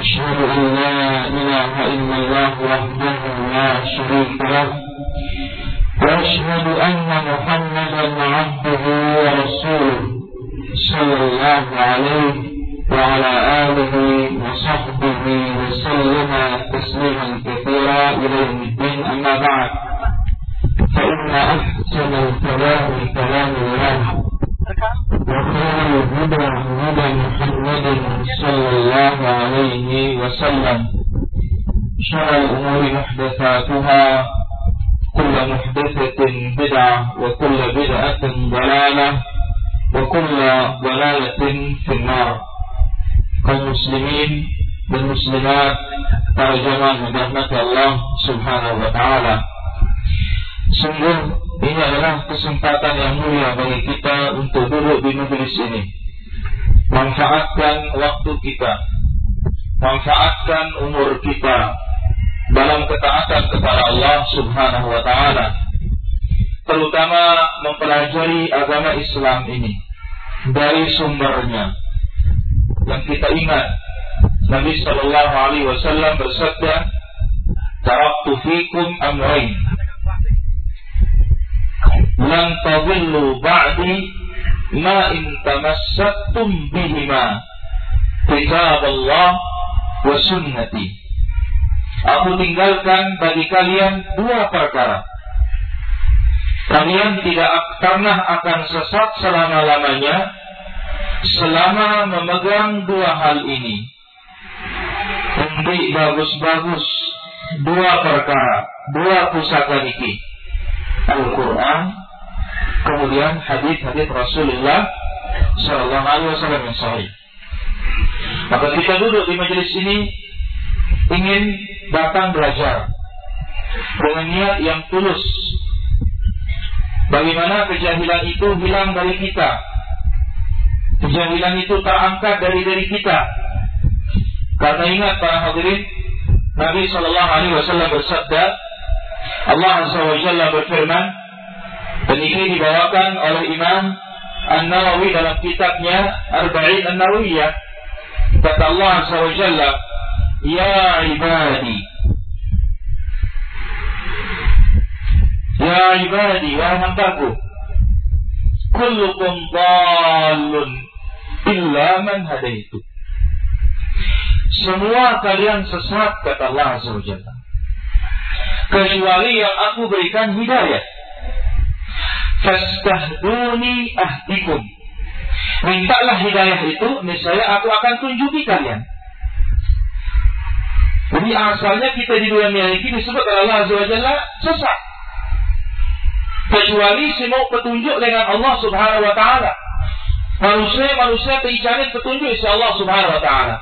أشهد أن لا إله إلا الله وحده لا شريك له وأشهد أن محمدا عبده ورسوله صلى الله عليه وعلى آله وصحبه وسلم تسليما كثيرا إلى يوم الدين. أما بعد فإن أحسن الكلام كلام الله. وخير الهدى هدى محمد صلى الله عليه وسلم. شر الأمور محدثاتها كل محدثة بدعة وكل بدعة ضلالة وكل ضلالة في النار. dan muslimat para jamaah rahmati Allah Subhanahu wa ini adalah kesempatan yang mulia bagi kita untuk duduk di majelis ini. Manfaatkan waktu kita. Manfaatkan umur kita dalam ketaatan kepada Allah Subhanahu wa taala. Terutama mempelajari agama Islam ini dari sumbernya. Yang kita ingat Nabi sallallahu alaihi wasallam bersabda, "Taraktu fikum amrayn lan tadillu ba'di ma in tamassaktum bihima. Kitab Allah wa sunnati. Aku tinggalkan bagi kalian dua perkara. Kalian tidak pernah akan sesat selama-lamanya Selama memegang dua hal ini. Untuk bagus-bagus. Dua perkara Dua pusaka niki Al-Quran kemudian hadis-hadis Rasulullah Shallallahu Alaihi Wasallam yang sahih. Maka kita duduk di majelis ini ingin datang belajar dengan niat yang tulus. Bagaimana kejahilan itu hilang dari kita? Kejahilan itu terangkat dari diri kita. Karena ingat para hadirin, Nabi Shallallahu Alaihi Wasallam bersabda, Allah Azza wa Jalla berfirman, dan ini dibawakan oleh Imam An-Nawawi dalam kitabnya Arba'in An-Nawawiyah. Kata Allah Jalla, Ya ibadi, Ya ibadi, wahai hambaku, kullukum dalun illa man hadaitu. Semua kalian sesat kata Allah Jalla. Kecuali yang aku berikan hidayah fastahduni ahdikum. Mintalah hidayah itu, niscaya aku akan tunjuki kalian. Jadi asalnya kita di dunia ini disebut Allah Azza wa Jalla sesat. Kecuali semua petunjuk dengan Allah Subhanahu wa taala. Manusia-manusia terijamin petunjuk insya Allah Subhanahu wa taala.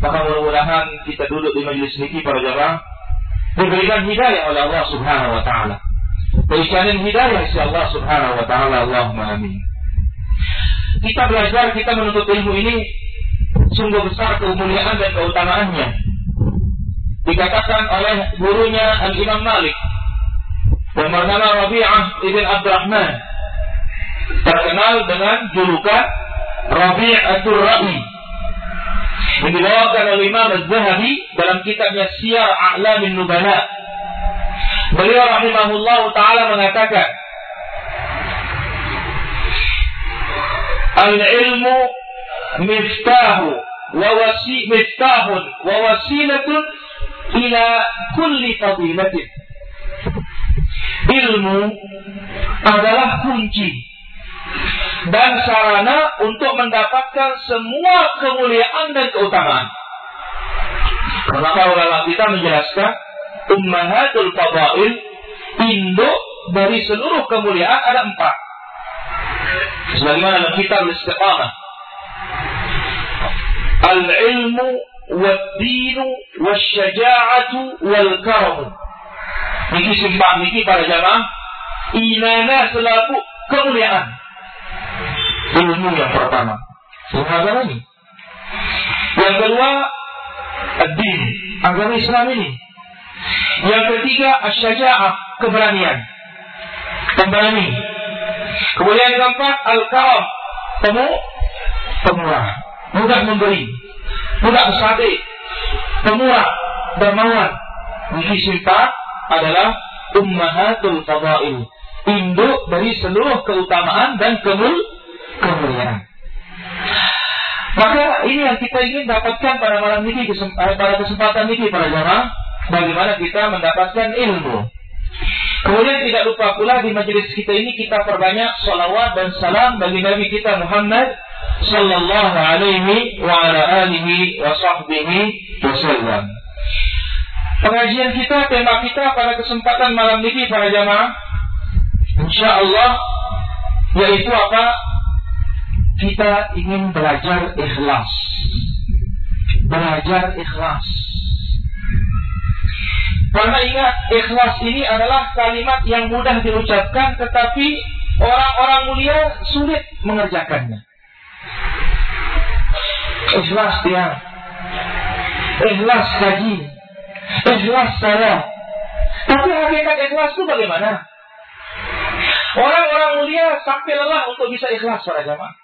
Maka mudah-mudahan kita duduk di majelis ini para jamaah diberikan hidayah oleh Allah Subhanahu wa taala. Berikan hidayah insya Allah Subhanahu wa taala. Allahumma amin. Kita belajar, kita menuntut ilmu ini sungguh besar kemuliaan dan keutamaannya. Dikatakan oleh gurunya Al-Imam Malik yang bernama Rabi'ah ibn Abdurrahman terkenal dengan julukan Rabi'atul Rabi yang dibawakan oleh Imam Az-Zahabi dalam kitabnya Siyar A'lamin Nubala Beliau rahimahullah taala mengatakan Al-ilmu miftahu wa wasi miftahun wa wasilatun ila kulli fadilatin. Ilmu adalah kunci dan sarana untuk mendapatkan semua kemuliaan dan keutamaan. Maka ulama kita menjelaskan ummahatul fadail induk dari seluruh kemuliaan ada empat. Sebagaimana dalam kitab istiqamah. Al-ilmu wad-dinu wasyaja'atu wal karam. Niki simpang niki para jamaah inana selaku kemuliaan. Ilmu yang pertama. Agama ini. Yang kedua, ad-din, agama Islam ini. Yang ketiga, asyaja'ah, keberanian. Pemberani. Kemudian yang keempat, al-karam, temu, pemurah. Mudah memberi, mudah bersate, pemurah, dermawan. Ini sifat adalah ummahatul fadail. Induk dari seluruh keutamaan dan kemul kemuliaan. Maka ini yang kita ingin dapatkan pada malam ini, eh, pada kesempatan ini para jamaah, bagaimana kita mendapatkan ilmu. Kemudian tidak lupa pula di majelis kita ini kita perbanyak salawat dan salam bagi Nabi kita Muhammad sallallahu alaihi wa ala alihi wa sahbihi wasallam. Pengajian kita, tema kita pada kesempatan malam ini para jamaah, insya Allah yaitu apa? Kita ingin belajar ikhlas. Belajar ikhlas. Karena ingat, ikhlas ini adalah kalimat yang mudah diucapkan, tetapi orang-orang mulia sulit mengerjakannya. Ikhlas dia. Ikhlas kaji. Ikhlas saya. Tapi hakikat ikhlas itu bagaimana? Orang-orang mulia sampai lelah untuk bisa ikhlas para jamaah.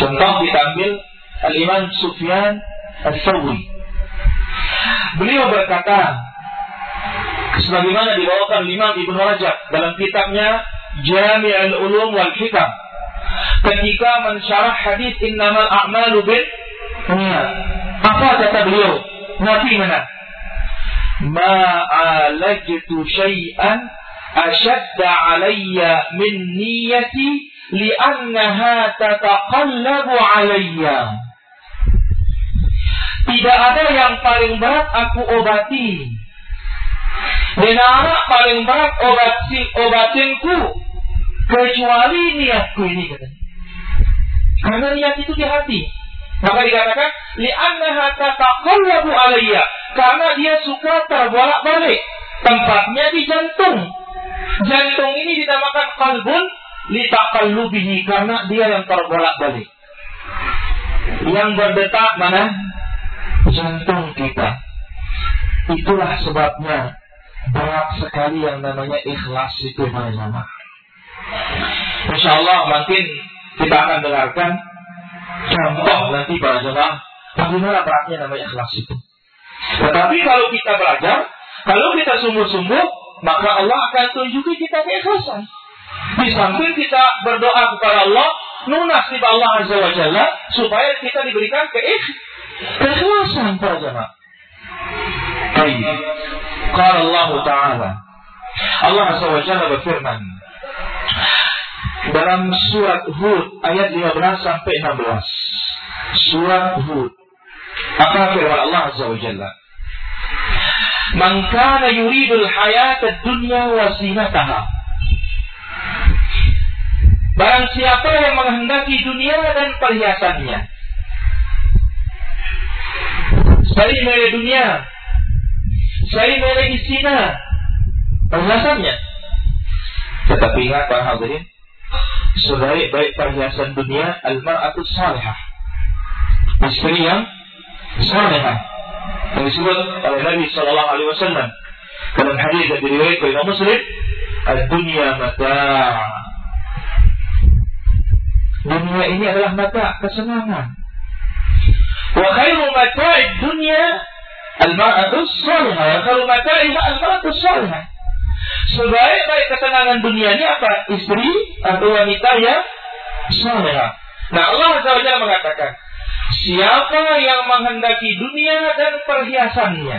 Contoh kita ambil Al-Imam Sufyan Al-Thawri. Beliau berkata, sebagaimana dibawakan Imam Ibnu Rajab dalam kitabnya Jami' al-Ulum wal Hikam ketika mensyarah hadis innamal a'malu bin Apa kata beliau? Nabi mana? Ma'alajtu syai'an ashadda alayya min niyati li'annaha tataqallabu alayya. Tidak ada yang paling berat aku obati. Dan anak paling berat obati obatinku kecuali niatku ini katanya. Karena niat itu di hati. Maka dikatakan li'annaha tataqallabu alayya karena dia suka terbolak-balik. Tempatnya di jantung. Jantung ini dinamakan kalbun litaqallubihi karena dia yang terbolak-balik. Yang berdetak mana? Jantung kita. Itulah sebabnya berat sekali yang namanya ikhlas itu nama. Insya Allah mungkin kita akan dengarkan contoh nanti para jemaah bagaimana beratnya namanya ikhlas itu. Tetapi kalau kita belajar, kalau kita sungguh-sungguh, maka Allah akan tunjuki kita keikhlasan. Di samping kita berdoa kepada Allah, nunas di Allah Azza wa Jalla, supaya kita diberikan keikhlasan para jemaah. Baik. Qala Allah Ta'ala. Allah Jalla berfirman dalam surat Hud ayat 15 sampai 16. Surat Hud. Apa firman Allah Jalla? Man kana yuridul hayata dunya wa zinataha. Barang siapa yang menghendaki dunia dan perhiasannya. Saya milih dunia. Saya milih istina. Perhiasannya. Tetapi ingat para hadirin, sebaik-baik perhiasan dunia al-mar'atu salihah. Istri yang salihah. Yang disebut oleh Nabi sallallahu alaihi wasallam dalam hadis yang diriwayatkan oleh Muslim, "Ad-dunya mata'." Dunia ini adalah mata kesenangan. Mata'id dunya al-mar'atu salihah. Wa khairu mata'iha al-mar'atu salihah. Sebaik-baik kesenangan dunia ini apa? Istri atau wanita yang saleh. Nah Allah SWT mengatakan, siapa yang menghendaki dunia dan perhiasannya?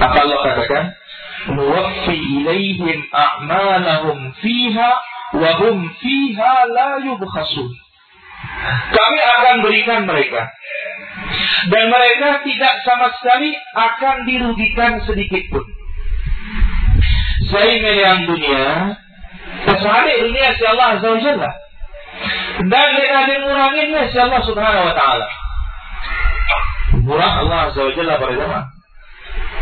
Apa Allah katakan? Nuwaffi ilaihim a'malahum fiha wa hum fiha la yubkhasun. Kami akan berikan mereka dan mereka tidak sama sekali akan dirugikan sedikit pun saya yang dunia kecuali dunia si Allah Azza wa Jalla dan ada menguranginya si Allah Subhanahu wa taala Allah Azza wa Jalla pada zaman.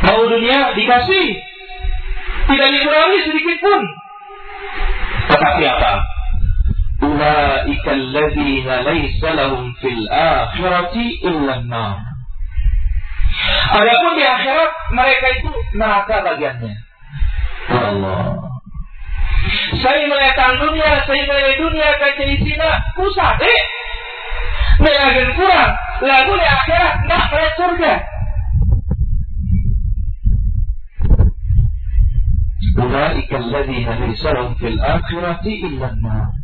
Mau dunia dikasih. Tidak dikurangi sedikit pun. Tetapi apa? Ulaika alladzina laysa lahum fil akhirati illa an-nar. Adapun di akhirat mereka itu neraka bagiannya. Allah. Saya melihat dunia, saya melihat dunia kaca di sini, pusat, eh. Melihat kurang, lalu di akhirat nak melihat surga. Ulaika alladzina laysa lahum fil akhirati illa an-nar.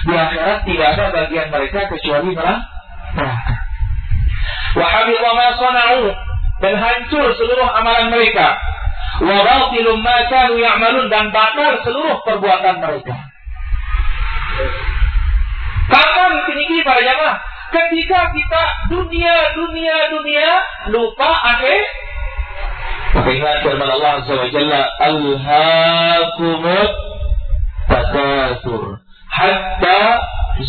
Di akhirat tidak ada bagian mereka kecuali neraka. Wa habita ma sana'u dan hancur seluruh amalan mereka. Wa batilum ma kanu ya'malun dan batal seluruh perbuatan mereka. Kapan tinggi para jamaah? Ketika kita dunia, dunia, dunia, lupa akhir maka ingat firman Allah Azza wa Jalla, hatta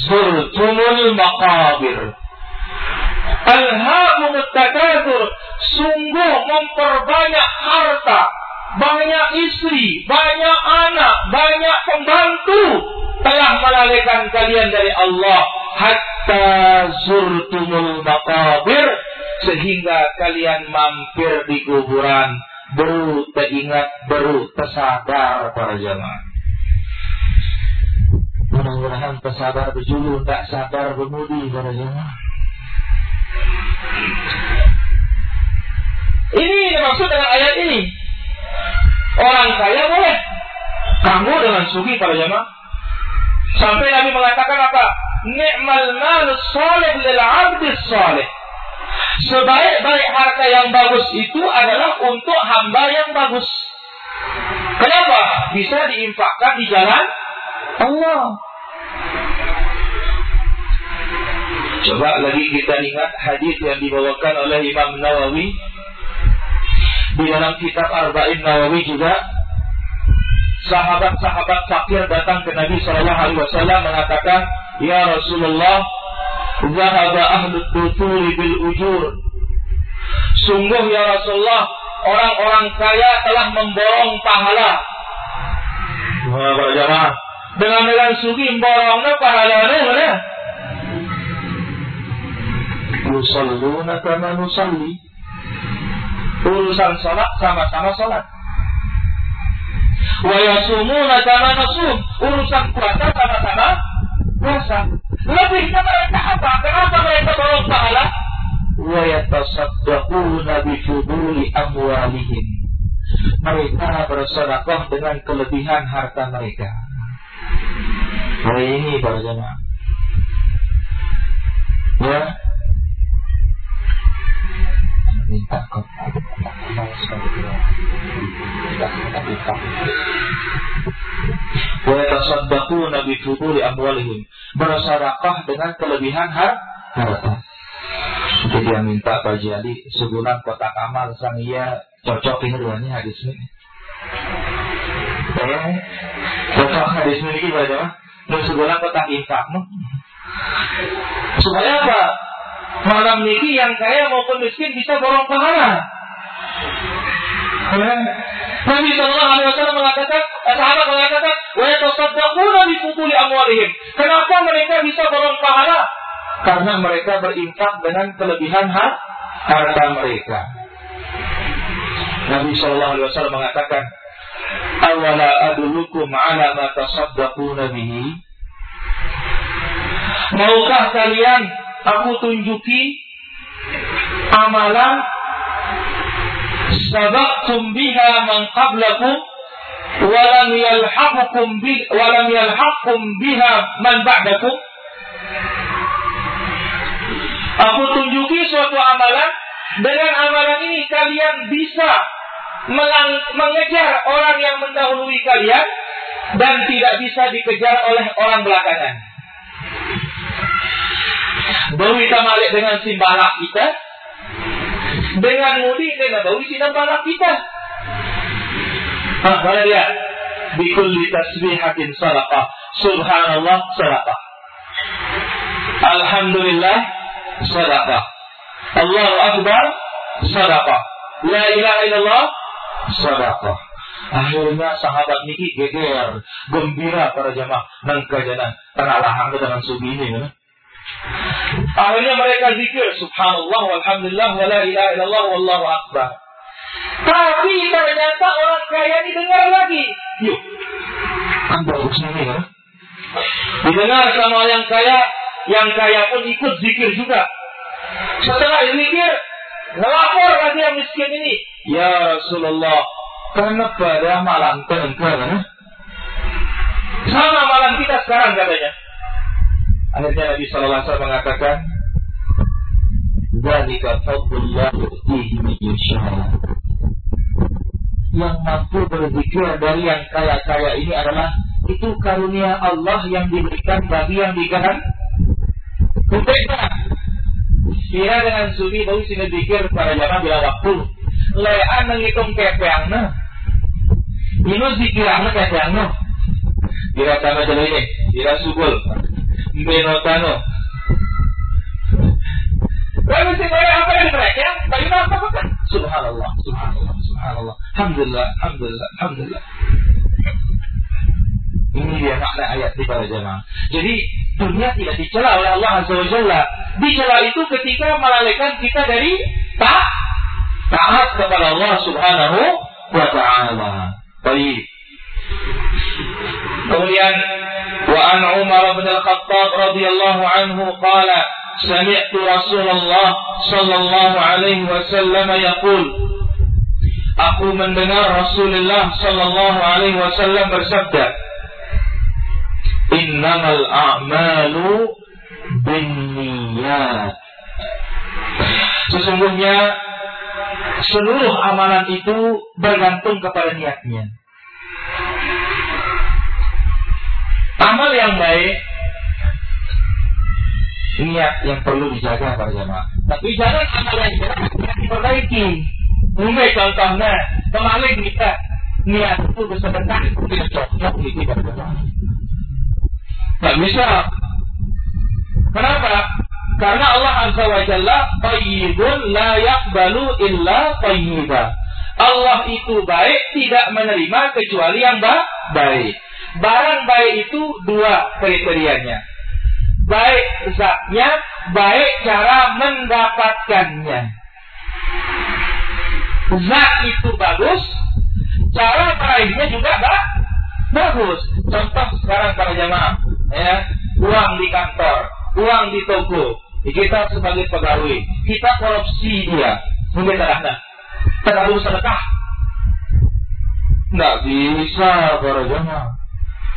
zurtumul maqabir. Alhaakumut takathur sungguh memperbanyak harta, banyak istri, banyak anak, banyak pembantu telah melalaikan kalian dari Allah. Hatta zurtumul maqabir. Sehingga kalian mampir di kuburan. Baru teringat baru tersadar para jamaah mudah-mudahan tersadar berjulu tak sadar bermudi para jamaah ini maksud dengan ayat ini orang kaya boleh kamu dengan sugi para jamaah sampai Nabi mengatakan apa ni'mal mal salih lil 'abdi salih Sebaik-baik harta yang bagus itu adalah untuk hamba yang bagus. Kenapa? Bisa diinfakkan di jalan Allah. Coba lagi kita ingat hadis yang dibawakan oleh Imam Nawawi di dalam kitab Arba'in Nawawi juga sahabat-sahabat fakir datang ke Nabi Shallallahu Alaihi Wasallam mengatakan, Ya Rasulullah, Zahaba ahlul duturi bil ujur. Sungguh ya Rasulullah, orang-orang kaya telah memborong pahala. Wah, Dengan dengan sugi memborongnya pahalanya mana? Yusalluna kama nusalli. Urusan salat sama-sama salat. Wa yasumuna kama nasum. Urusan puasa sama-sama puasa. Lebihnya mereka apa? Kenapa mereka bawa pahala? Wa yatasaddaquna bi fuduli amwalihim. Mereka bersedekah dengan kelebihan harta mereka. Hari ini para jemaah. Ya, wa yatasaddaquna bi fuduli amwalihim. Bersedekah dengan kelebihan harta. Jadi dia minta Pak Jali sebulan kotak amal sang ia cocok ini duanya hadis ini. Saya cocok hadis ini gimana Mau sebulan kotak infak supaya apa? Malam ini yang kaya maupun miskin bisa borong pahala. Nabi Shallallahu Alaihi Wasallam mengatakan, eh, sahabat mengatakan, wa bi fuduli amwalihim. Kenapa mereka bisa borong pahala? Karena mereka berinfak dengan kelebihan harta mereka. Nabi Shallallahu Alaihi Wasallam mengatakan, awala adulukum ala ma tasaddaquna bihi. Maukah kalian aku tunjuki amalan sabaqtum biha man qablakum walam yalhaqukum bi walam yalhaqkum biha man ba'dakum Aku tunjuki suatu amalan dengan amalan ini kalian bisa melang, mengejar orang yang mendahului kalian dan tidak bisa dikejar oleh orang belakangan. Baru kita malik dengan simbalak kita. Dengan mudi kita baru kita balak kita. Ah, mana dia? Bikulli tasbihatin salaqah. Subhanallah salaqah. Alhamdulillah salaqah. Allahu Akbar sadaqah. La ilaha illallah sadaqah. Akhirnya sahabat niki geger, gembira para jamaah dan kajana tanah lahang dengan subi ini. Ya. Akhirnya mereka zikir subhanallah walhamdulillah wa la ilaha illallah wallahu akbar. Tapi ternyata orang kaya didengar lagi. Yuk. Kan bagusnya ya. Didengar sama yang kaya, yang kaya pun ikut zikir juga. Setelah zikir, ngelapor lagi yang miskin ini. Ya Rasulullah, kenapa dia malam tengkar? Sama malam kita sekarang katanya. Akhirnya Nabi Sallallahu Alaihi Wasallam mengatakan, "Dzalika fadlullah yu'tihi man Yang mampu berzikir dari yang kaya-kaya ini adalah itu karunia Allah yang diberikan bagi yang dikehendaki. Kupeka. Kira dengan subi bau sini zikir para jamaah bila waktu. Lean menghitung kepeangna. Ini zikirangna kepeangna. Kira sama jalan ini. Kira subul. Benotano. Lalu si apa yang mereka? Bagaimana apa kan? Subhanallah, Subhanallah, Subhanallah. Alhamdulillah, Alhamdulillah, Alhamdulillah. Ini dia makna ayat di para jemaah. Jadi dunia tidak dicela oleh Allah Azza wa Jalla. Dicela itu ketika melalaikan kita dari tak taat kepada Allah Subhanahu wa taala. Baik. Kemudian wa an Umar bin Al-Khattab radhiyallahu anhu qala sami'tu Rasulullah sallallahu alaihi wasallam yaqul Aku mendengar Rasulullah sallallahu alaihi wasallam bersabda innamal a'malu binniyat. Sesungguhnya seluruh amalan itu bergantung kepada niatnya. Amal yang baik niat yang perlu dijaga para jemaah. Tapi jangan amal yang jelek diperbaiki. Mungkin contohnya kemarin kita niat itu bersedekah tidak cocok itu pada jemaah. Tidak bisa. Kenapa? Karena Allah Azza wa Jalla tayyibun la yakbalu illa tayyiba. Allah itu baik, tidak menerima kecuali yang baik. Barang baik itu dua kriterianya. Baik zatnya, baik cara mendapatkannya. Zat itu bagus, cara meraihnya juga bagus. Contoh sekarang para jamaah ya, uang di kantor, uang di toko. Kita sebagai pegawai, kita korupsi dia. Mungkin tidak terlalu sedekah. Tidak bisa para jemaah.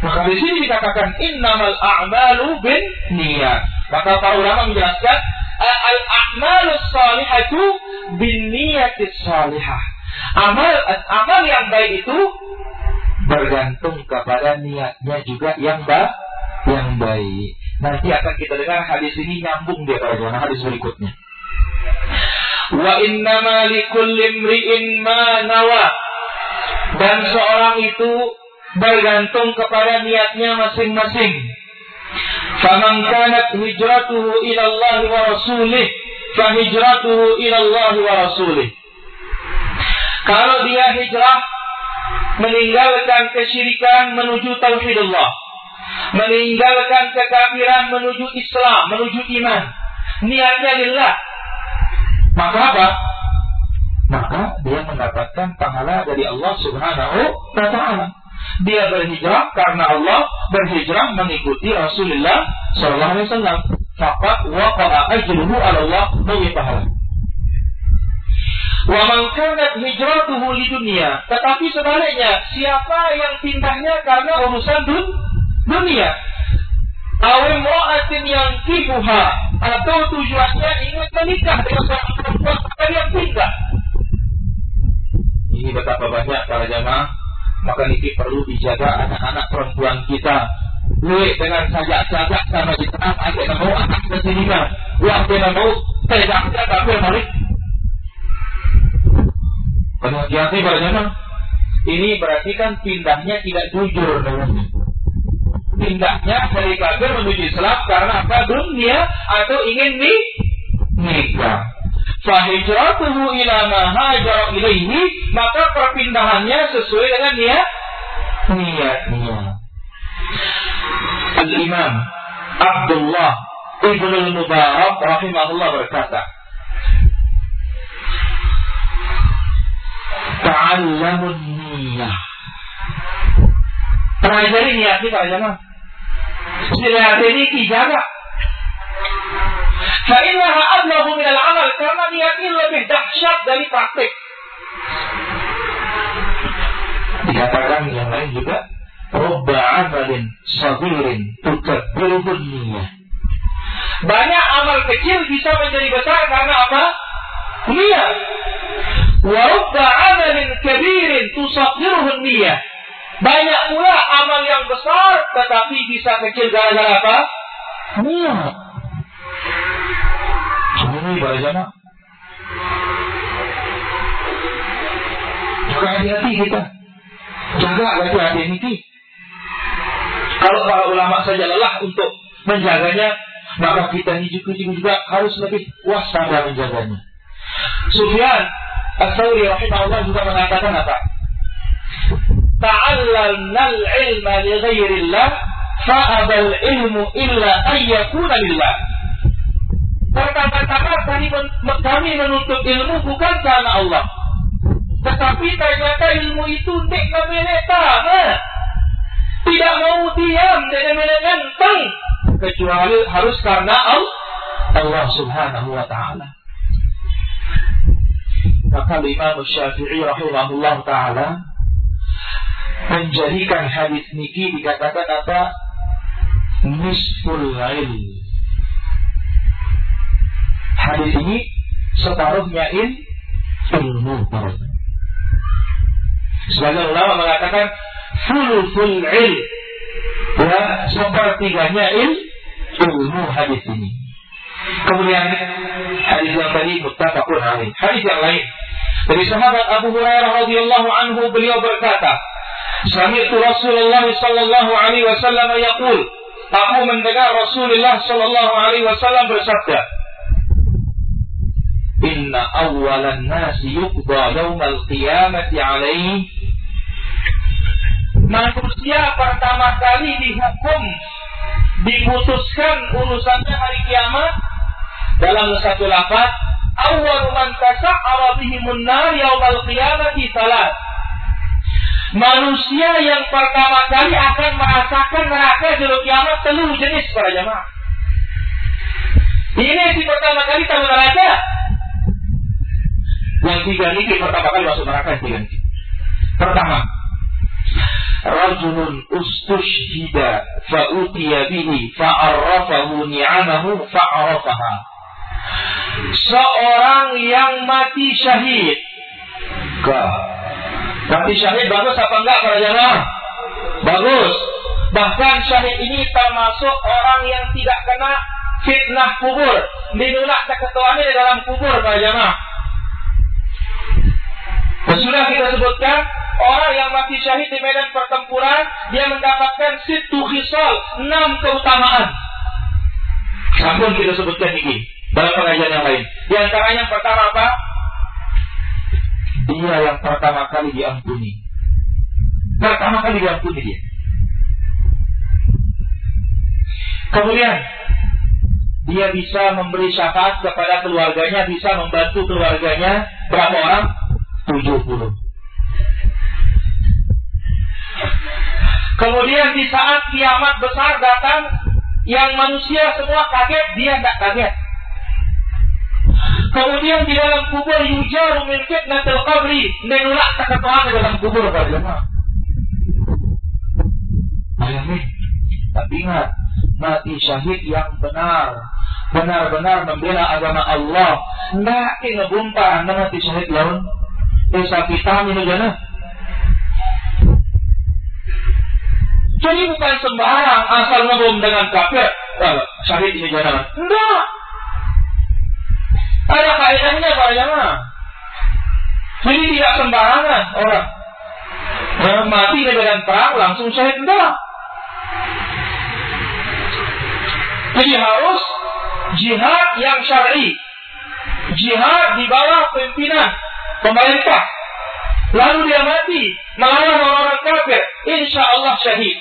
Maka di sini dikatakan innamal a'malu bin niat. Maka para ulama menjelaskan al a'malu salihatu bin niyatis salihah. Amal amal yang baik itu bergantung kepada niatnya juga yang baik yang baik. Nanti akan kita dengar hadis ini nyambung dia pada jemaah hadis berikutnya. Wa innama likulli imri'in ma nawa. Dan seorang itu bergantung kepada niatnya masing-masing. Faman kanat hijratuhu ila Allah wa rasulih, fa hijratuhu ila Allah wa rasulih. Kalau dia hijrah meninggalkan kesyirikan menuju tauhidullah meninggalkan kekafiran menuju Islam, menuju iman. Niatnya lillah. Maka apa? Maka dia mendapatkan pahala dari Allah Subhanahu wa taala. Dia berhijrah karena Allah berhijrah mengikuti Rasulullah sallallahu alaihi wasallam. Fakat waqa'a ajruhu 'ala Allah bagi pahala. Wa man kanat hijratuhu li dunia. Tetapi sebaliknya, siapa yang pindahnya karena urusan dunia? dunia awal mu'atin yang kibuha atau tujuannya ingin menikah dengan seorang perempuan yang pindah ini betapa banyak para jamaah maka ini perlu dijaga anak-anak perempuan kita. Lui dengan sajak-sajak sama di tengah ada mau anak ke sini kan Wah dia mau tidak tapi balik Kalau hati-hati jamaah Ini berarti kan pindahnya tidak jujur namanya. Pindahnya dari kafir menuju Islam karena apa? Dunia atau ingin nih nikah. Fahijratuhu ila ma ilaihi, maka perpindahannya sesuai dengan niat niatnya. Al-Imam Abdullah Ibn al-Mubarak rahimahullah berkata, Ta'allamun niyah. Pelajari niat kita jemaah. Niat ini jaga. Fa'innaha ablahu minal amal karena niat ini lebih dahsyat dari praktik. Dikatakan yang lain juga Rubba amalin sabirin tukabbiruhun niyah. Banyak amal kecil bisa menjadi besar karena apa? Niat. Wa rubba amalin kabirin tusakhiruhun niyah. Banyak pula amal yang besar tetapi bisa kecil gara-gara apa? Niat. Ini para jamaah. Jaga hati-hati kita. Jaga hati-hati ini. Kalau para ulama saja lelah untuk menjaganya, maka kita ini juga, juga harus lebih waspada menjaganya. Sufyan As-Sawri rahimahullah juga mengatakan apa? Ta'allalna al-ilma li ghairillah fa'aba al-ilmu illa ayyakuna lillah. Pertama-tama kami, kami menuntut ilmu bukan karena Allah. Tetapi ternyata ilmu itu kami tak tidak mau diam dan menentang kecuali harus karena Allah, Allah Subhanahu wa taala. Maka Imam Syafi'i rahimahullah taala menjadikan hadis niki dikatakan apa? Nisful ilm. Hadis ini separuhnya il ilmu. Sebagian ulama mengatakan fulful ilm. Ya, sepertiganya il, ilmu hadis ini. Kemudian hadis yang tadi muttafaqun alaih. Hadis yang lain dari sahabat Abu Hurairah radhiyallahu anhu beliau berkata, Sami'tu Rasulullah sallallahu alaihi wasallam yaqul, aku mendengar Rasulullah sallallahu alaihi wasallam bersabda, Inna awwalan nasi yuqda yawmal qiyamati alaihi manusia pertama kali dihukum diputuskan urusannya hari kiamat dalam satu lafaz awal man tasa'ara bihimun nar yaumal qiyamati salat. Manusia yang pertama kali akan merasakan neraka di kiamat telur jenis para jemaah ini si pertama kali tahu neraka yang tiga ini pertama kali masuk neraka tiga ini pertama rajulun ustushhida fa'utiya bihi fa'arrafahu ni'amahu fa'arafaha seorang yang mati syahid. Gak. mati syahid bagus apa enggak para jamaah? Bagus. Bahkan syahid ini termasuk orang yang tidak kena fitnah kubur. Dinulak keketuaannya di dalam kubur para jamaah sudah kita sebutkan orang yang mati syahid di medan pertempuran dia mendapatkan situ khisal enam keutamaan. Sampun kita sebutkan ini dalam pengajian yang lain. Di antaranya yang pertama apa? Dia yang pertama kali diampuni. Pertama kali diampuni dia. Kemudian dia bisa memberi syafaat kepada keluarganya, bisa membantu keluarganya berapa orang? 70. Kemudian di saat kiamat besar datang, yang manusia semua kaget, dia tidak kaget. Kemudian di dalam kubur yujar min fitnatil qabri, menolak keketuaan di dalam kubur para jemaah. Bayangin, tapi ingat, mati syahid yang benar, benar-benar membela agama Allah. Tidak ngebumpa anda mati syahid lawan. Kita ini jana. Jadi bukan sembarang asal ngebom dengan kafir. Nah, syahid ini jangan. Enggak. Ada kaidahnya Pak Jamaah. Jadi tidak sembarangan orang. Yang mati medan perang langsung syahid enggak. Jadi harus jihad yang syar'i. jihad di bawah pimpinan pemerintah. Lalu dia mati melawan orang-orang kafir, insya Allah syahid.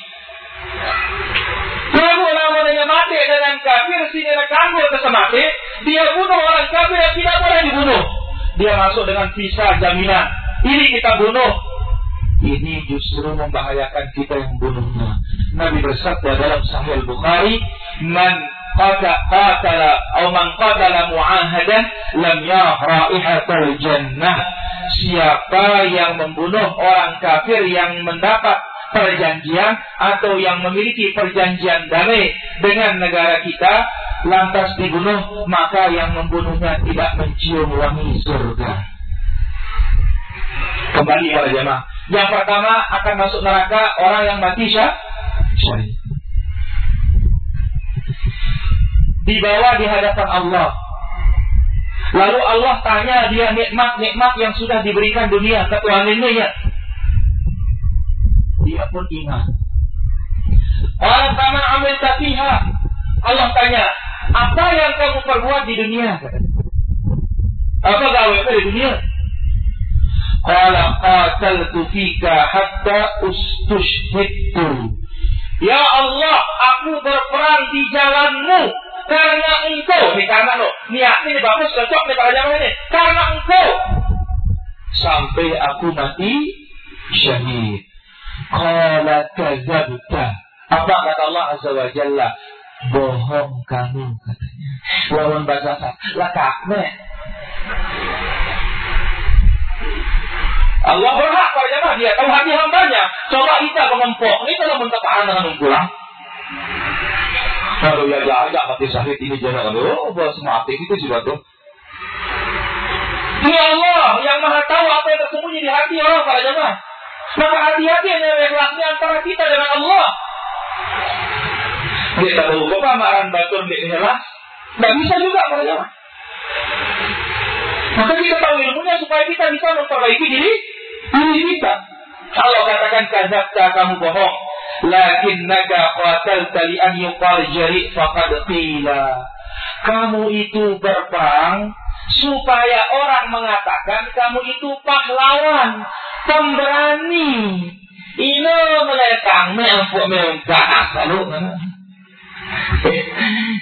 Kamu namanya mati dengan kafir kamu ke mati, dia bunuh orang kafir yang tidak boleh dibunuh. Dia masuk dengan visa jaminan. Ini kita bunuh. Ini justru membahayakan kita yang bunuhnya. Nabi bersabda dalam Sahih Bukhari, "Man qatala atau man qatala mu'ahadan lam yarah raihatal jannah." Siapa yang membunuh orang kafir yang mendapat perjanjian atau yang memiliki perjanjian damai dengan negara kita lantas dibunuh maka yang membunuhnya tidak mencium wangi surga. Kembali para jemaah. Yang pertama akan masuk neraka orang yang mati syahid dibawa di hadapan Allah Lalu Allah tanya dia nikmat-nikmat yang sudah diberikan dunia ke Tuhan ini ya dia pun ingat. Orang sama amil tafiha. Allah tanya, apa yang kamu perbuat di dunia? Apa gawe di dunia? Qala qataltu fika hatta ustushhidtu. Ya Allah, aku berperang di jalanmu karena engkau. Ini karena lo. Niat ini bagus, cocok nih para ini. Karena engkau. Sampai aku mati syahid. Qala kadzabta. Apa kata Allah Azza wa Jalla? Bohong kamu katanya. Lawan bahasa Arab. Lakakne. Allah berhak pada jamaah dia tahu hati hambanya. Coba kita mengempok. Ini kalau mentapaan dengan pulang. Kalau ya jaga mati syahid ini jangan oh bos mati itu juga tuh. Ini Allah yang maha tahu apa yang tersembunyi di hati orang para jamaah. Maka hati-hati hanya relasi antara kita dengan Allah. Kita tahu apa amaran batur di ikhlas. Tidak bisa juga para jamaah. Maka kita tahu ilmunya supaya kita bisa memperbaiki diri diri kita. Allah katakan kadzabta kamu bohong. Lakin naga qatalta li an yuqal jari faqad qila. Kamu itu berperang supaya orang mengatakan kamu itu pahlawan, pemberani. Ino meletang me ampuk me gagah lalu.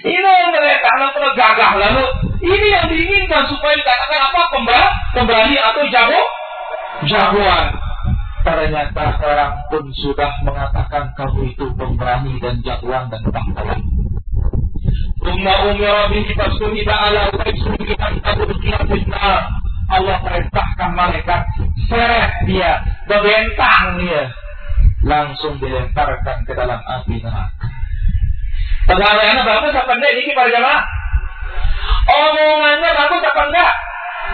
Ino meletang lalu gagah lalu. Ini yang diinginkan supaya dikatakan apa pemberani atau jago jagoan. Ternyata orang pun sudah mengatakan kamu itu pemberani dan jagoan dan pahlawan. Umma umira bihi fasuhida ala wajhihi an tabudkiya fitnah. Allah perintahkan malaikat seret dia, bebentang dia, langsung dilemparkan ke dalam api neraka. Pengalamannya bagus apa enggak ini para jamaah? Omongannya bagus apa enggak?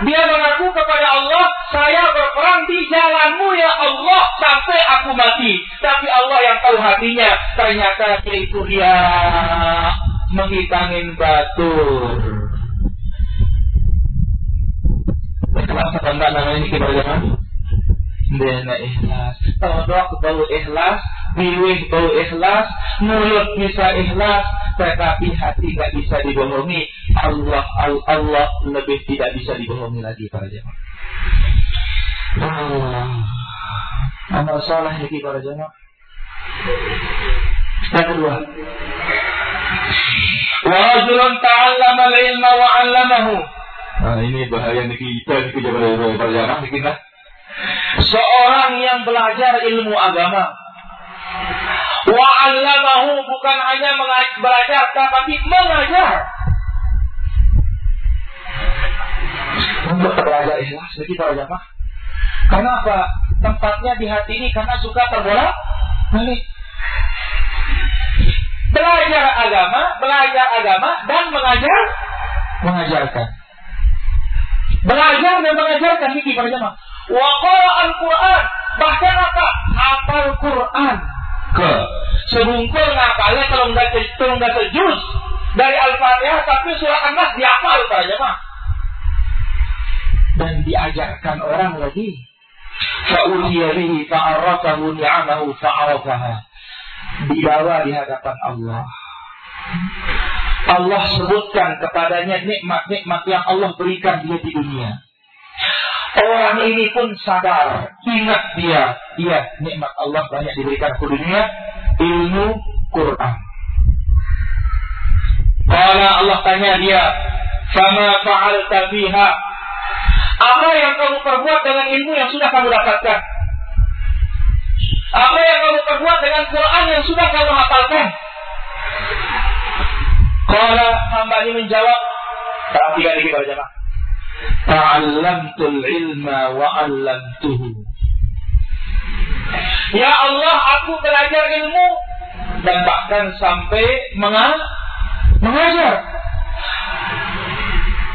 Dia mengaku kepada Allah, saya berperang di jalanmu ya Allah sampai aku mati. Tapi Allah yang tahu hatinya, ternyata itu dia menghitangin batur. Kenapa tanda namanya ini kita jangan? Dena ikhlas. Todok bau ikhlas, biwih bau ikhlas, mulut bisa ikhlas, tetapi hati nggak bisa dibohongi. Allah Allah lebih tidak bisa dibohongi lagi para jemaah. Allah. Amal soleh ini para jemaah. Yang kedua, Rajulun ta'allama al-ilma wa 'allamahu. Nah, ini bahaya nih kita di kejabat perjalanan kita. Seorang yang belajar ilmu agama wa 'allamahu bukan hanya belajar tapi mengajar. Untuk belajar ikhlas bagi para jamaah. Kenapa? Tempatnya di hati ini karena suka terbolak balik belajar agama, belajar agama dan mengajar mengajarkan. Belajar dan mengajarkan ini para jemaah. Wa al-Qur'an, bahkan apa? Hafal Quran. Ke sebungkul ngapalnya kalau nggak kalau nggak sejus dari Al-Fatihah tapi surah An-Nas para jemaah. Dan diajarkan orang lagi. Fa'uliya fa'arrafahu ni'amahu dibawa di hadapan Allah. Allah sebutkan kepadanya nikmat-nikmat yang Allah berikan dia di dunia. Orang ini pun sadar, ingat dia, iya nikmat Allah banyak diberikan ke dunia, ilmu Quran. Kalau Allah tanya dia, "Fama fa'alta fiha?" Apa yang kamu perbuat dengan ilmu yang sudah kamu dapatkan? Apa yang kamu perbuat dengan Quran yang sudah kamu hafalkan? Kalau hamba ini menjawab, perhatikan lagi jemaah. Ta'allamtul ilma wa 'allamtuhu. Ya Allah, aku belajar ilmu dan bahkan sampai mengajar.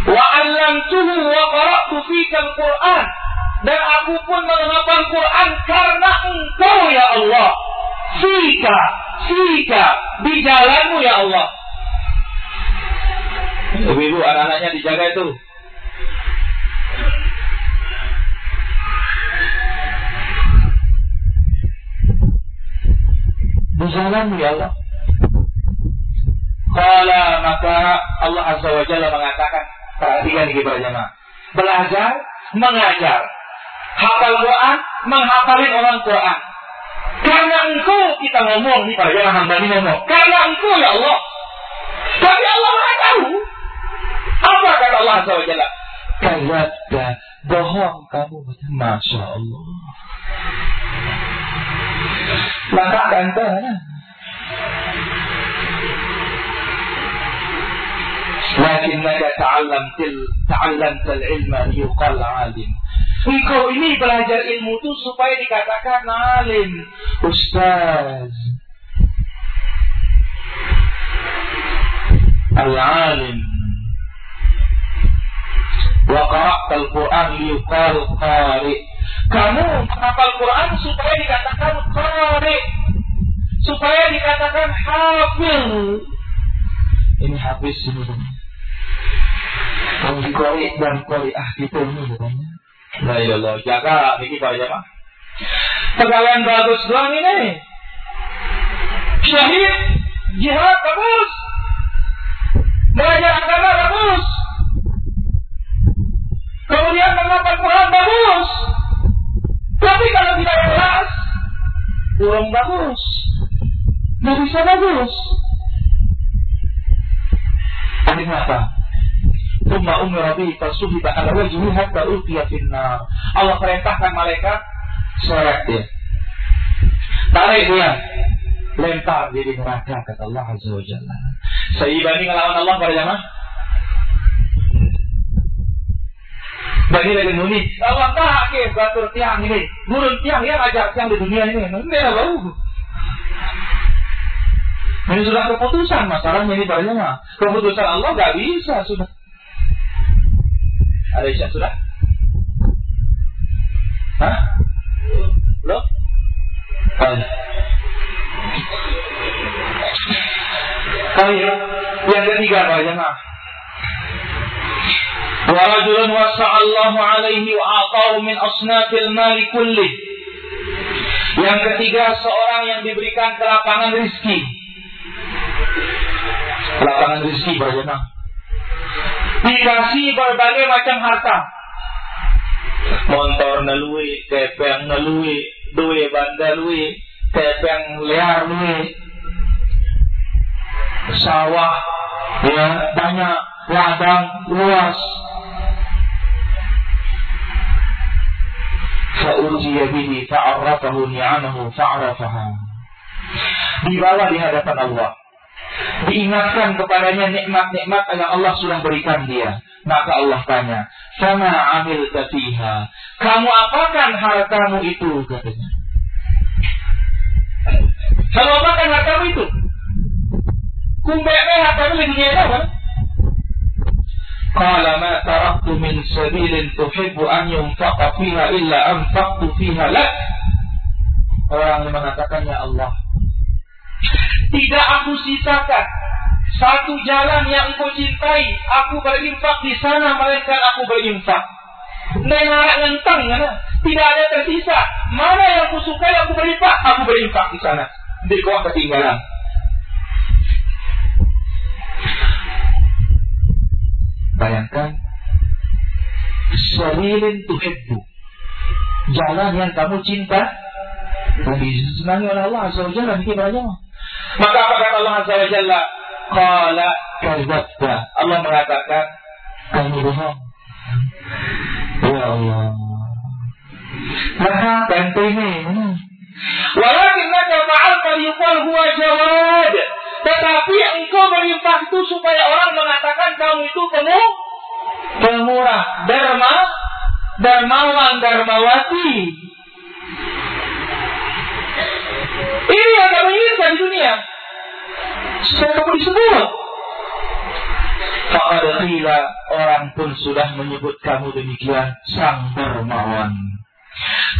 Wa 'allamtuhu wa qara'tu fika al-Qur'an. Dan aku pun menghafal Quran karena engkau ya Allah. Fika, fika, di jalanmu ya Allah. Ibu-ibu anak-anaknya dijaga itu. Jalanmu ya Allah. Kala maka Allah Azza wa Jalla mengatakan, perhatikan ini para jemaah. Belajar, mengajar hafal Quran, menghafalin orang Quran. Karena engkau kita ngomong nih para jamaah hamba ini ngomong. Karena engkau ya Allah. Tapi Allah nggak tahu. Apa kata Allah Azza wa Jalla? Kayaknya bohong kamu. Masya Allah. Maka ta'lim til ta'lim til ilma yukal alim. Engkau ini belajar ilmu itu supaya dikatakan alim, ustaz. Al-alim. Wa qara'tal Qur'an liyuqal qari'. Kamu menghafal Quran supaya dikatakan qari. Supaya dikatakan hafiz. Ini hafiz ini. Yang dikori dan kori ah kita ini katanya. La ilallah. Jaga niki para jamaah. Pegawaian bagus doang ini. Syahid, jihad bagus. Belajar agama bagus. Kemudian menghafal Quran bagus. Tapi kalau tidak jelas, kurang bagus. Tidak bisa bagus. Ini apa? Tumma umira bihi fasuhiba ala wajhi hatta ulqiya finnar. Allah perintahkan malaikat seret dia. Tarik dia. Lempar dia di neraka kata Allah Azza wa Jalla. Sayyibani ngelawan Allah pada zaman Bani lagi nuni, Allah tak ke batur tiang ini, gurun tiang yang ajak tiang di dunia ini, ini bau? Ini sudah keputusan masalahnya ini jamaah. Keputusan Allah gak bisa sudah. Ada isya sudah? Hah? Belum? Baik. Baik. Yang ketiga Pak Jemaah. Rajulun wasa'allahu alaihi wa a'tahu min asnafil mali kulli. Yang ketiga seorang yang diberikan kelapangan rizki. Kelapangan rizki Jemaah dikasih berbagai macam harta. Motor nalui, kepeng nalui, duwe banda lui, kepeng liar lui, sawah ya banyak, ladang luas. فأوتي به فعرفه نعمه فعرفها dibawa di hadapan Allah diingatkan kepadanya nikmat-nikmat yang Allah sudah berikan dia. Maka Allah tanya, "Sama amil fiha?" Kamu apakan hartamu itu katanya? Kamu apakan hartamu itu? Kumbebe hartamu di dunia apa? Qala ma taraktu min sabilin tuhibbu an yunfaqa fiha illa anfaqtu fiha lak. Orang yang mengatakan ya Allah, tidak aku sisakan satu jalan yang engkau cintai. Aku berinfak di sana, mereka aku berinfak. Nengarak ngentang, ya. tidak ada tersisa. Mana yang aku sukai, aku berinfak, aku berinfak di sana. Jadi kau ketinggalan. Mengatakan Sabilin tuhibbu. Jalan yang kamu cinta Dan disenangi oleh Allah Azza wa Jalla Maka apa kata Allah Azza wa Jalla? Qala kadzabta. Allah mengatakan Kamu bohong. Ya Allah. Maka ini. Walakin naka fa'alta liyuqal huwa jawad tetapi engkau melimpah itu supaya orang mengatakan kamu itu penuh pemurah, dharma, darmawan, darmawati. Ini yang kamu inginkan di dunia. Supaya kamu disebut. Fa'adkhila orang pun sudah menyebut kamu demikian sang dermawan.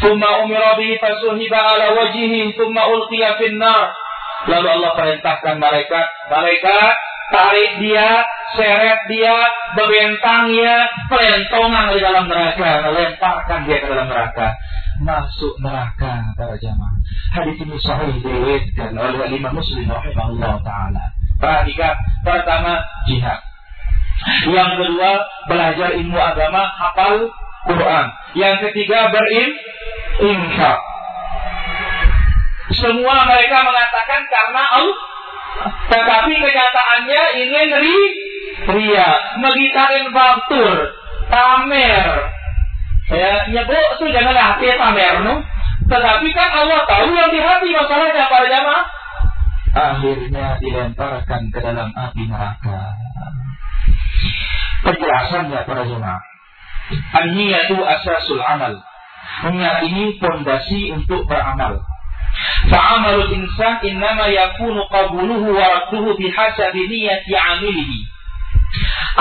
Thumma umira bihi fasuhiba ala wajihi thumma ulqiya finnar. Lalu Allah perintahkan malaikat, malaikat tarik dia, seret dia, bebentangnya, pelentongan di dalam neraka, lemparkan dia ke dalam neraka. Masuk neraka para jamaah. Hadis ini sahih diriwayatkan oleh lima Muslim rahimahullah taala. Perhatikan, pertama jihad. Yang kedua, belajar ilmu agama, hafal Quran. Yang ketiga, berim, infak. Semua mereka mengatakan karena Allah. Tetapi kenyataannya ingin ri, ria, megitarin faktur, pamer. Ya, nyebut itu jangan hati pamer, no. Tetapi kan Allah tahu yang di hati masalahnya para jamaah. Akhirnya dilemparkan ke dalam api neraka. Penjelasannya para jemaah. An-niyatu asasul amal. Niat ini fondasi untuk beramal. Insan innama yakunu qabuluhu wa radduhu bihasabi niyati amilihi.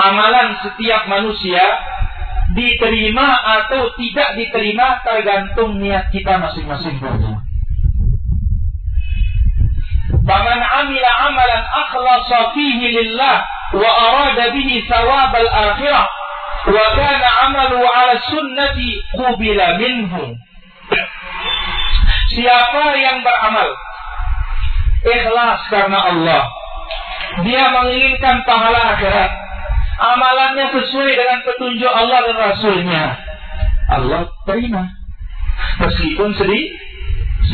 Amalan setiap manusia diterima atau tidak diterima tergantung niat kita masing-masing. Faman amila amalan akhlasa fihi lillah wa arada bihi thawab al-akhirah wa kana amalu ala sunnati qubila minhu. Siapa yang beramal ikhlas karena Allah, dia menginginkan pahala akhirat. Amalannya sesuai dengan petunjuk Allah dan Rasulnya. Allah terima. Meskipun sedih,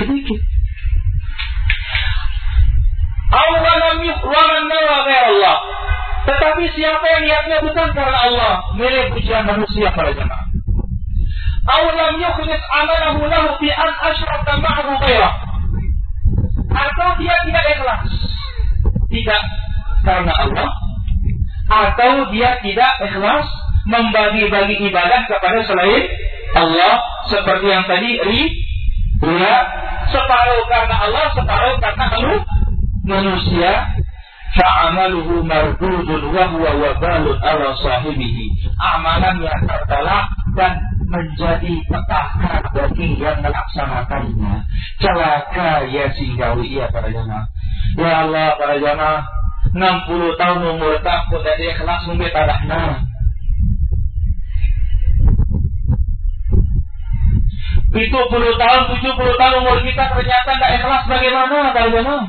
sedikit. Allah. Tetapi siapa yang niatnya bukan karena Allah, milik pujian manusia pada jemaah. أو لم يخلص عمله له بأن أشرك معه غيره atau dia tidak ikhlas tidak karena Allah atau dia tidak ikhlas membagi-bagi ibadah kepada selain Allah seperti yang tadi ri ya separuh karena Allah separuh karena manusia fa'amaluhu mardudun wa huwa wabalun ala sahibihi amalan yang tertolak dan menjadi petaka bagi yang melaksanakannya. Celaka ya singgawi ya para jamaah. Ya Allah para jamaah, 60 tahun umur takut dari ikhlas mungkin tanahnya. Itu puluh tahun, tujuh puluh tahun umur kita ternyata tidak ikhlas bagaimana para jamaah?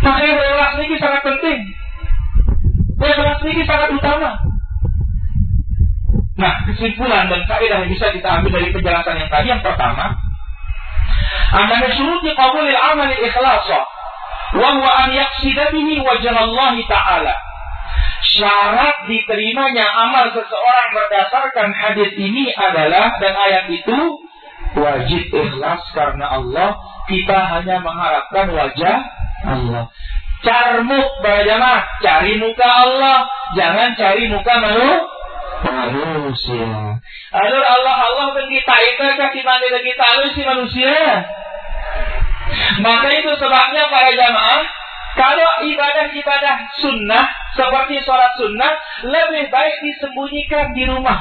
Maka ikhlas ini sangat penting. Ikhlas ini sangat utama. Nah, kesimpulan dan kaidah yang bisa kita ambil dari penjelasan yang tadi yang pertama, anna syuruti qabulil amali ikhlasa wa huwa an yaqsida bihi wajh Allah taala. Syarat diterimanya amal seseorang berdasarkan hadis ini adalah dan ayat itu wajib ikhlas karena Allah kita hanya mengharapkan wajah Allah. Carmuk berjamaah, cari muka Allah, jangan cari muka manusia manusia. Alur Allah Allah kita itu mandi kita si manusia. Maka itu sebabnya para jamaah kalau ibadah-ibadah sunnah seperti sholat sunnah lebih baik disembunyikan di rumah.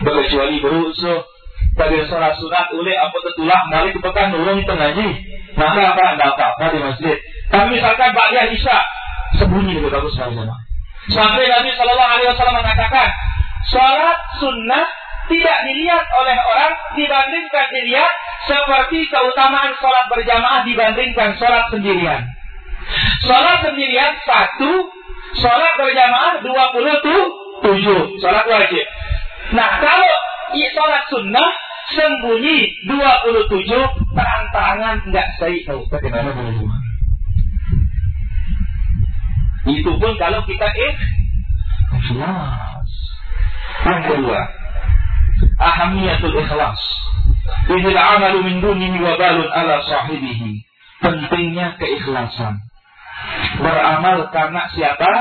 Kecuali berusuh tadi sholat sunat oleh apa tetulah mari kepekan urung itu ngaji. Maka apa anda apa di masjid. Tapi misalkan bagian isya sembunyi lebih bagus para jamaah. Sampai Nabi Shallallahu Alaihi Wasallam mengatakan, sholat sunnah tidak dilihat oleh orang dibandingkan dilihat seperti keutamaan sholat berjamaah dibandingkan sholat sendirian. Sholat sendirian satu Sholat berjamaah 27. Sholat wajib. Nah, kalau sholat sunnah sembunyi 27 terang-terangan nggak saya tahu bagaimana boleh itu pun kalau kita ikhlas. Yang kedua, ahamiyatul ikhlas. Idil amalu min dunihi wa balun ala sahibihi. Pentingnya keikhlasan. Beramal karena siapa?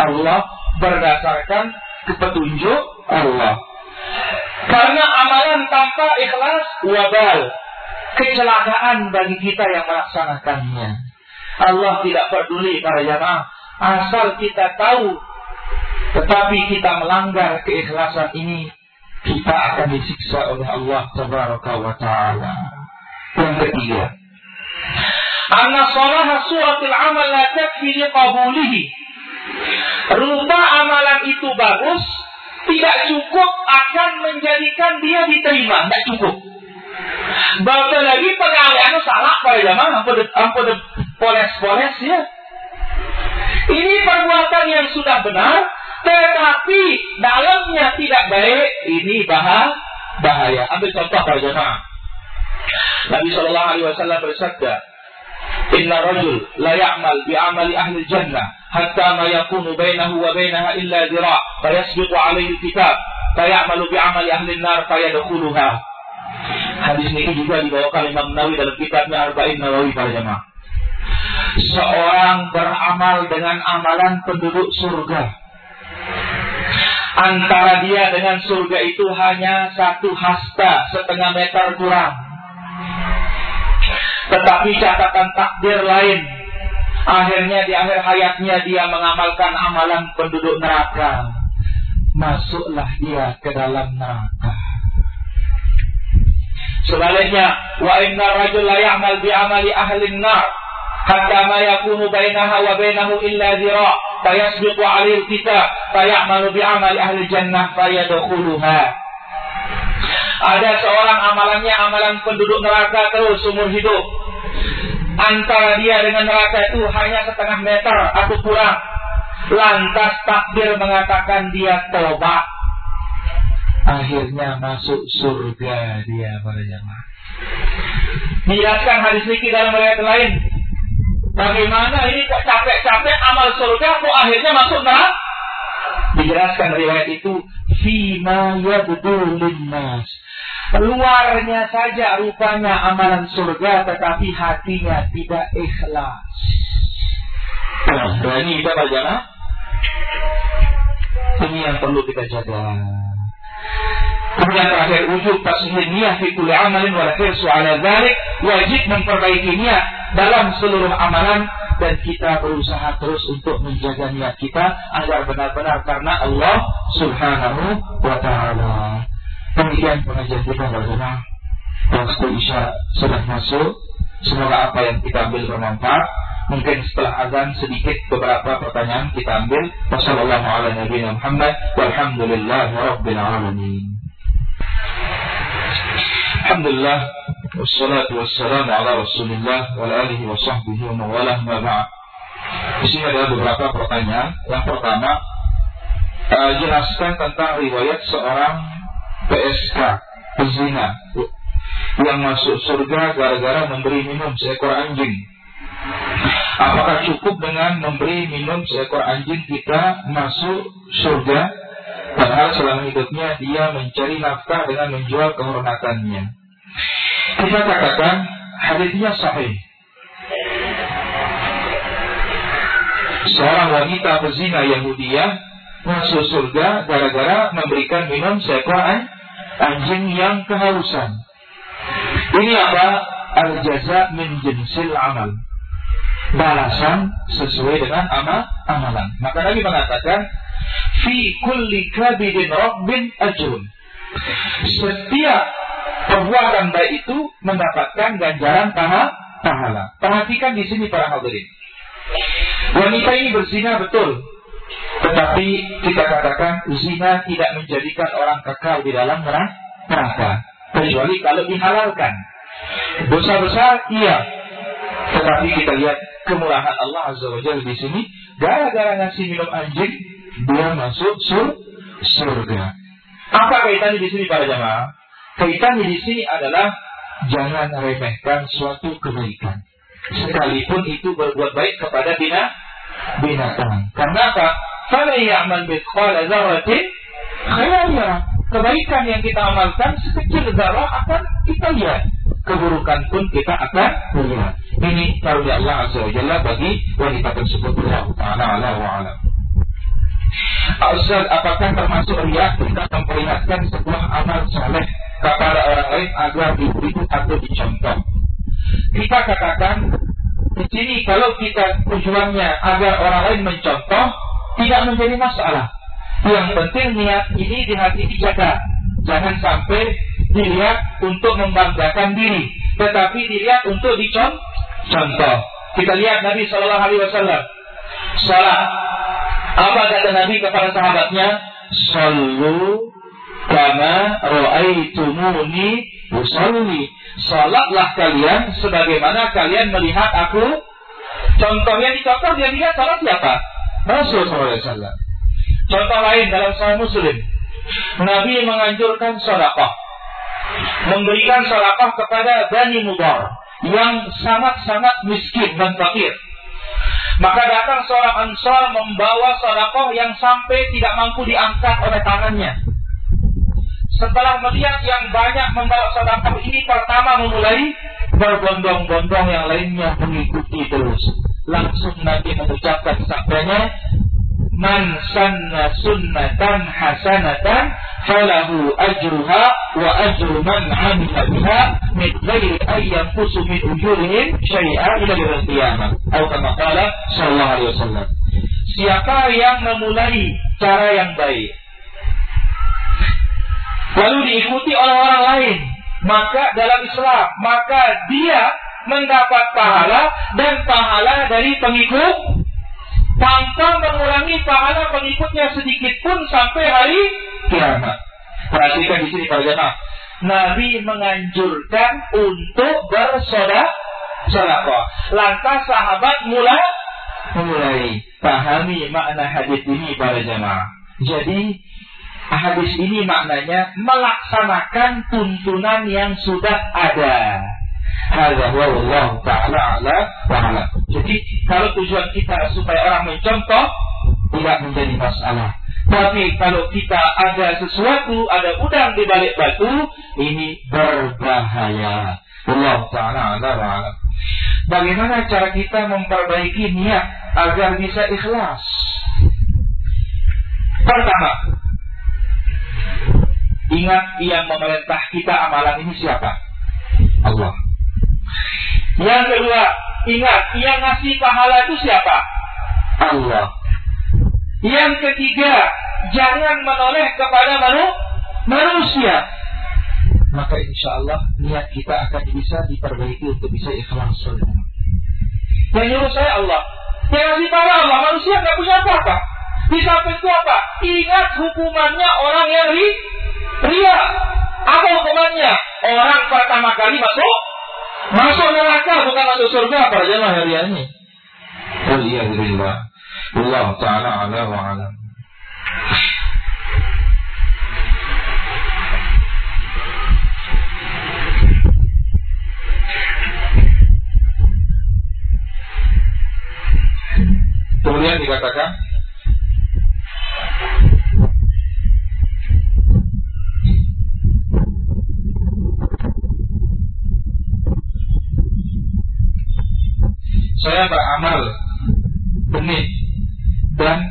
Allah berdasarkan petunjuk Allah. Karena amalan tanpa ikhlas wabal. Kecelakaan bagi kita yang melaksanakannya. Allah tidak peduli para jamaah asal kita tahu tetapi kita melanggar keikhlasan ini kita akan disiksa oleh Allah tabaraka wa taala. Yang ketiga anna salaha suratul amal la takfi liqabulihi. Rupa amalan itu bagus tidak cukup akan menjadikan dia diterima. Tidak cukup. Bahkan lagi pengaliannya salah pada zaman ampun poles-poles ya ini perbuatan yang sudah benar, tetapi dalamnya tidak baik. Ini bahaya. bahaya. Ambil contoh para jemaah. Nabi Shallallahu Alaihi Wasallam bersabda, Inna rajul la ya'mal bi amali ahli jannah hatta ma yakunu bainahu wa bainaha illa dira fayasbiqu alaihi kitab fayamalu bi amali ahli nar fayadkhuluha. Hadis ini juga dibawakan Imam Nawawi dalam kitabnya Arba'in Nawawi para jemaah seorang beramal dengan amalan penduduk surga. Antara dia dengan surga itu hanya satu hasta, setengah meter kurang. Tetapi catatan takdir lain. Akhirnya di akhir hayatnya dia mengamalkan amalan penduduk neraka. Masuklah dia ke dalam neraka. Sebaliknya, wa inna rajul la ya'mal bi amali ahli nar yakunu bainaha wa bainahu illa zira. Fayasbiqu 'alaihi kitab fayamalu bi amali ahli jannah fayadkhuluha. Ada seorang amalannya amalan penduduk neraka terus umur hidup. Antara dia dengan neraka itu hanya setengah meter atau kurang. Lantas takdir mengatakan dia tobat. Akhirnya masuk surga dia pada jamaah. Dijelaskan hadis ini dalam riwayat lain Bagaimana ini kok capek-capek amal surga kok akhirnya masuk neraka? Dijelaskan riwayat itu fima yabdu linnas. Luarnya saja rupanya amalan surga tetapi hatinya tidak ikhlas. Nah, ini kita bagaimana? Ini yang perlu kita jaga. Kemudian terakhir wujud tasbih niat fi kulli amalin wa hirsu ala dzalik wajib memperbaiki niat dalam seluruh amalan dan kita berusaha terus untuk menjaga niat kita agar benar-benar karena Allah Subhanahu wa taala. Demikian pengajian kita bersama. Waktu Isya sudah masuk. Semoga apa yang kita ambil bermanfaat. Mungkin setelah azan sedikit beberapa pertanyaan kita ambil. Wassalamualaikum warahmatullahi wabarakatuh. Alhamdulillah Wassalatu wassalamu ala rasulillah Wa alihi wa sahbihi wa mawalah ma ba'd. Di sini ada beberapa pertanyaan. Yang pertama uh, Jelaskan tentang riwayat seorang PSK Pezina Yang masuk surga gara-gara memberi minum seekor anjing. Apakah cukup dengan memberi minum seekor anjing kita masuk surga? Padahal selama hidupnya dia mencari nafkah dengan menjual kehormatannya. Kita katakan hadisnya sahih. Seorang wanita berzina Yahudiyah masuk surga gara-gara memberikan minum seekor anjing yang kehausan. Ini apa? Al-jaza min jinsil amal. Balasan sesuai dengan amal amalan. Maka Nabi mengatakan, fi kulli kabidin rabbin ajrun. Setiap perbuatan baik itu mendapatkan ganjaran pahala. Perhatikan di sini para hadirin. Wanita ini berzina betul. Tetapi kita katakan zina tidak menjadikan orang kekal di dalam neraka. Kecuali kalau dihalalkan. Dosa besar iya. Tetapi kita lihat kemurahan Allah Azza wa Jalla di sini gara-gara ngasih minum anjing, dia masuk sur surga. Apa kaitannya di sini para jamaah? Kaitannya di sini adalah jangan remehkan suatu kebaikan. Sekalipun itu berbuat baik kepada bina, binatang. Karena apa? Fala ya'mal mithqala dzarratin khairan Kebaikan yang kita amalkan sekecil zarah akan kita lihat. Keburukan pun kita akan lihat. Ini karunia Allah Azza wa Jalla bagi wanita tersebut. Allah Ta'ala ala wa. Ustaz, apakah termasuk riak kita memperlihatkan sebuah amal saleh kepada orang lain agar diberi atau dicontoh? Kita katakan di sini kalau kita tujuannya agar orang lain mencontoh tidak menjadi masalah. Yang penting niat ini di hati dijaga. Jangan sampai dilihat untuk membanggakan diri, tetapi dilihat untuk dicontoh. Kita lihat Nabi Shallallahu Alaihi Wasallam salat. Apa kata Nabi kepada sahabatnya? Sallu kama ro'aitumuni usalli. Salatlah kalian sebagaimana kalian melihat aku. Contohnya dicontoh dia lihat salat siapa? Rasul SAW. Contoh lain dalam Sahih Muslim. Nabi menganjurkan sedekah. Memberikan sedekah kepada Bani Mudar yang sangat-sangat miskin dan fakir. Maka datang seorang ansar membawa sedekah yang sampai tidak mampu diangkat oleh tangannya. Setelah melihat yang banyak membawa sedekah ini pertama memulai berbondong-bondong yang lainnya mengikuti terus. Langsung Nabi mengucapkan sabdanya, man sanna sunnatan hasanatan falahu ajruha wa ajru man amila biha min ghairi an yanqusu min ujurihim syai'a ila yaumil qiyamah. Atau kama qala sallallahu alaihi wasallam. Siapa yang memulai cara yang baik lalu diikuti oleh orang lain maka dalam Islam maka dia mendapat pahala dan pahala dari pengikut tanpa mengurangi pahala pengikutnya sedikit pun sampai hari kiamat. Perhatikan di sini para jemaah. Nabi menganjurkan untuk bersodakoh. Lantas sahabat mulai mulai pahami makna hadis ini para jemaah. Jadi hadis ini maknanya melaksanakan tuntunan yang sudah ada. Jadi kalau tujuan kita supaya orang mencontoh tidak menjadi masalah. Tapi kalau kita ada sesuatu, ada udang di balik batu, ini berbahaya. Allah taala. Bagaimana cara kita memperbaiki niat agar bisa ikhlas? Pertama, ingat yang memerintah kita amalan ini siapa? Allah. Yang kedua, ingat, yang ngasih pahala itu siapa? Allah. Yang ketiga, jangan menoleh kepada manu manusia. Maka insya Allah niat kita akan bisa diperbaiki untuk bisa ikhlas. Yang nyuruh saya Allah. Yang ngasih pahala Allah, manusia nggak punya apa-apa. Di samping itu apa? Ingat hukumannya orang yang ri, ria. Apa hukumannya? Orang pertama kali masuk Masuk neraka bukan masuk surga apa jemaah hari ini. Waliyahillah. Allah Ta'ala ala wa alam. Kemudian dikatakan saya beramal benih dan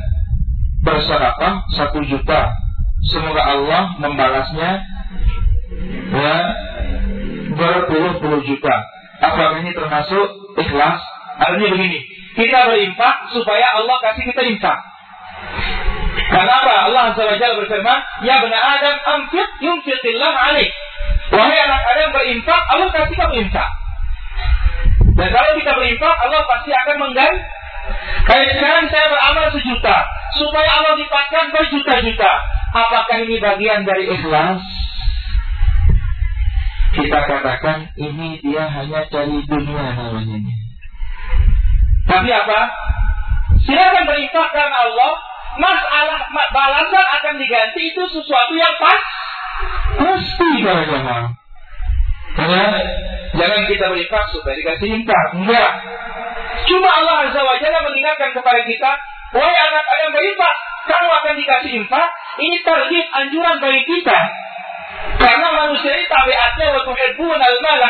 bersedekah satu juta. Semoga Allah membalasnya ya berpuluh-puluh juta. Apa ini termasuk ikhlas? Artinya begini, kita berinfak supaya Allah kasih kita infak. Karena apa? Allah Jalla berfirman, "Ya bani Adam, anfiq yunfiqillah alaik." Wahai anak Adam berinfak, Allah kasih kamu infak. Dan kalau kita berinfak, Allah pasti akan mengganti. Kayak sekarang saya beramal sejuta, supaya Allah lipatkan berjuta-juta. Apakah ini bagian dari ikhlas? Kita katakan ini dia hanya cari dunia namanya. Tapi apa? Silakan berinfak karena Allah. Masalah balasan akan diganti itu sesuatu yang pas. Pasti para jamaah. Karena jangan kita berinfak supaya dikasih infak. Enggak. Cuma Allah Azza wa Jalla mengingatkan kepada kita, wahai anak-anak yang berinfak, kamu akan dikasih infak. Ini target anjuran bagi kita. Karena manusia ini tabiatnya wa tuhibbun al-mala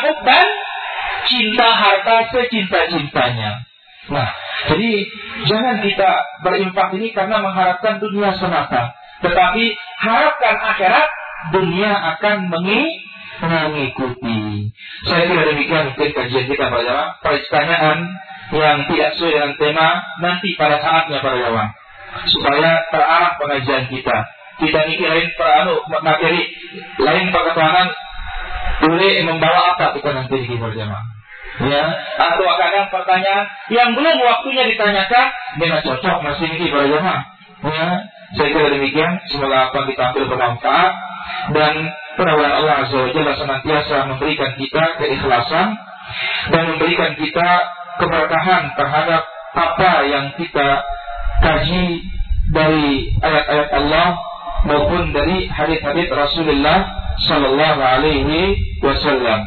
cinta harta secinta-cintanya. Nah, jadi jangan kita berinfak ini karena mengharapkan dunia semata. Tetapi harapkan akhirat, dunia akan mengikuti. Saya kira demikian mungkin kajian kita pada pertanyaan yang tidak sesuai dengan tema nanti pada saatnya para jamaah supaya terarah pengajian kita. Kita mikirin anu, materi lain perketuanan boleh membawa apa kita nanti di jamaah ya atau kadang pertanyaan yang belum waktunya ditanyakan dengan cocok masih ini para jamaah ya saya kira demikian. Semoga apa kita ambil bermanfaat. Dan penawaran Allah Azza wa Jalla senantiasa memberikan kita keikhlasan dan memberikan kita keberkahan terhadap apa yang kita kaji dari ayat-ayat Allah maupun dari hadis-hadis Rasulullah Sallallahu Alaihi Wasallam.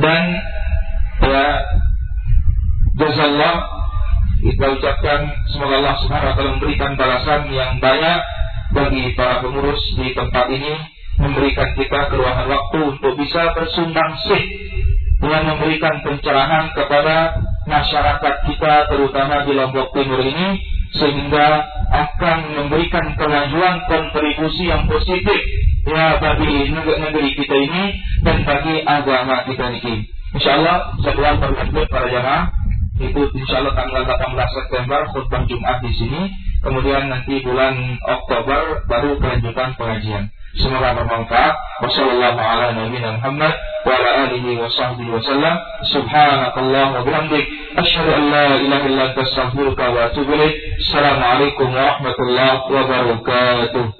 Dan ya jazallah kita ucapkan semoga Allah Subhanahu wa taala memberikan balasan yang banyak bagi para pengurus di tempat ini memberikan kita keluahan waktu untuk bisa bersumbang sih dengan memberikan pencerahan kepada masyarakat kita terutama di Lombok Timur ini sehingga akan memberikan kemajuan kontribusi yang positif ya bagi negeri kita ini dan bagi agama kita ini. Insya Allah sebulan berlanjut para jamaah itu insya Allah tanggal 18 September khutbah Jumat di sini. Kemudian nanti bulan Oktober baru kelanjutan pengajian. Semoga bermanfaat. Wassalamualaikum Muhammad wa ala alihi wa sahbihi wa sallam. Subhanakallah wa bihamdik. Asyhadu an la ilaha illa anta astaghfiruka wa atubu ilaik. Assalamualaikum warahmatullahi wabarakatuh.